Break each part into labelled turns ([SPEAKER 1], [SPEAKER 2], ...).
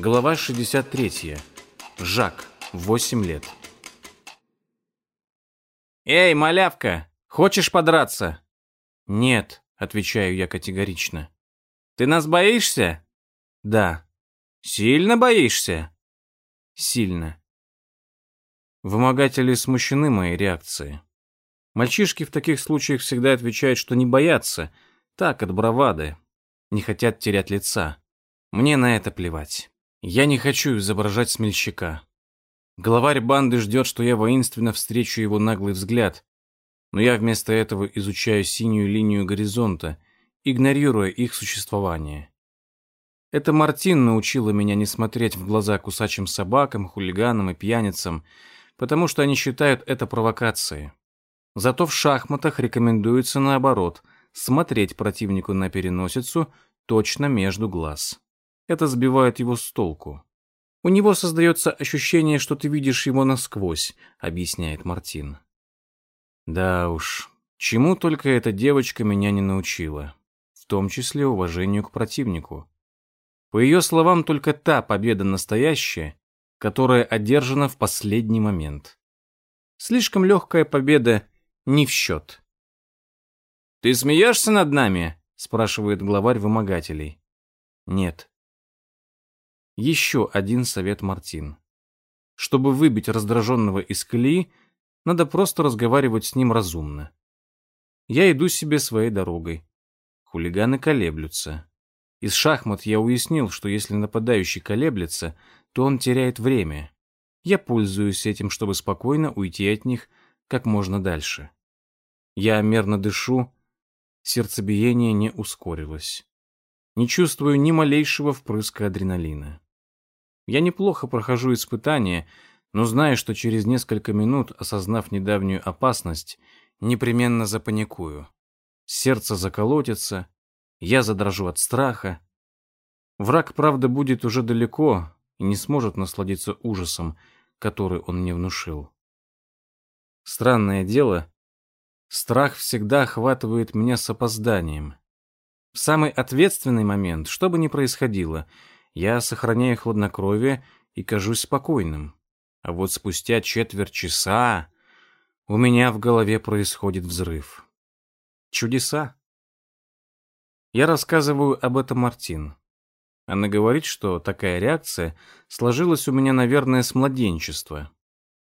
[SPEAKER 1] Глава 63. Жак. 8 лет. «Эй, малявка, хочешь подраться?» «Нет», — отвечаю я категорично. «Ты нас боишься?» «Да». «Сильно боишься?» «Сильно». Вымогатели смущены моей реакцией. Мальчишки в таких случаях всегда отвечают, что не боятся, так, от бравады, не хотят терять лица. Мне на это плевать. Я не хочу изображать смельчака. Главарь банды ждет, что я воинственно встречу его наглый взгляд, но я вместо этого изучаю синюю линию горизонта, игнорируя их существование. Это Мартин научила меня не смотреть в глаза кусачим собакам, хулиганам и пьяницам, потому что они считают это провокацией. Зато в шахматах рекомендуется наоборот смотреть противнику на переносицу точно между глаз. Это сбивает его с толку. У него создается ощущение, что ты видишь его насквозь, объясняет Мартин. Да уж, чему только эта девочка меня не научила, в том числе уважению к противнику. По ее словам, только та победа настоящая, которая одержана в последний момент. Слишком легкая победа не в счет. «Ты смеешься над нами?» — спрашивает главарь вымогателей. «Нет». Еще один совет Мартин. Чтобы выбить раздраженного из колеи, надо просто разговаривать с ним разумно. Я иду себе своей дорогой. Хулиганы колеблются. Из шахмат я уяснил, что если нападающий колеблется, то он теряет время. Я пользуюсь этим, чтобы спокойно уйти от них как можно дальше. Я мерно дышу, сердцебиение не ускорилось. Не чувствую ни малейшего впрыска адреналина. Я неплохо прохожу испытание, но знаю, что через несколько минут, осознав недавнюю опасность, непременно запаникую. Сердце заколотится, я задрожу от страха. Враг, правда, будет уже далеко и не сможет насладиться ужасом, который он мне внушил. Странное дело, Страх всегда охватывает меня с опозданием. В самый ответственный момент, что бы ни происходило, я сохраняю хладнокровие и кажусь спокойным. А вот спустя четверть часа у меня в голове происходит взрыв. Чудеса. Я рассказываю об этом Мартин. Она говорит, что такая реакция сложилась у меня, наверное, с младенчества.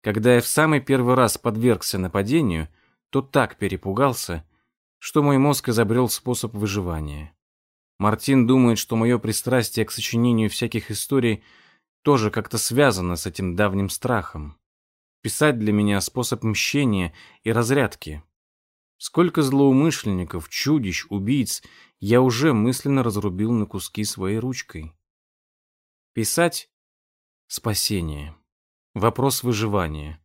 [SPEAKER 1] Когда я в самый первый раз подвергся нападению — то так перепугался, что мой мозг изобрел способ выживания. Мартин думает, что мое пристрастие к сочинению всяких историй тоже как-то связано с этим давним страхом. Писать для меня способ мщения и разрядки. Сколько злоумышленников, чудищ, убийц я уже мысленно разрубил на куски своей ручкой. Писать — спасение. Вопрос выживания.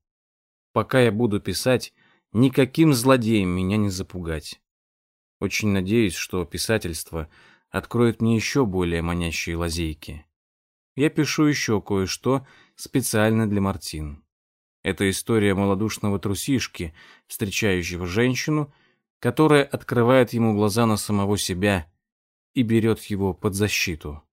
[SPEAKER 1] Пока я буду писать, Никаким злодеем меня не запугать. Очень надеюсь, что писательство откроет мне еще более манящие лазейки. Я пишу еще кое-что специально для Мартин. Это история малодушного трусишки, встречающего женщину, которая открывает ему глаза на самого себя и берет его под защиту.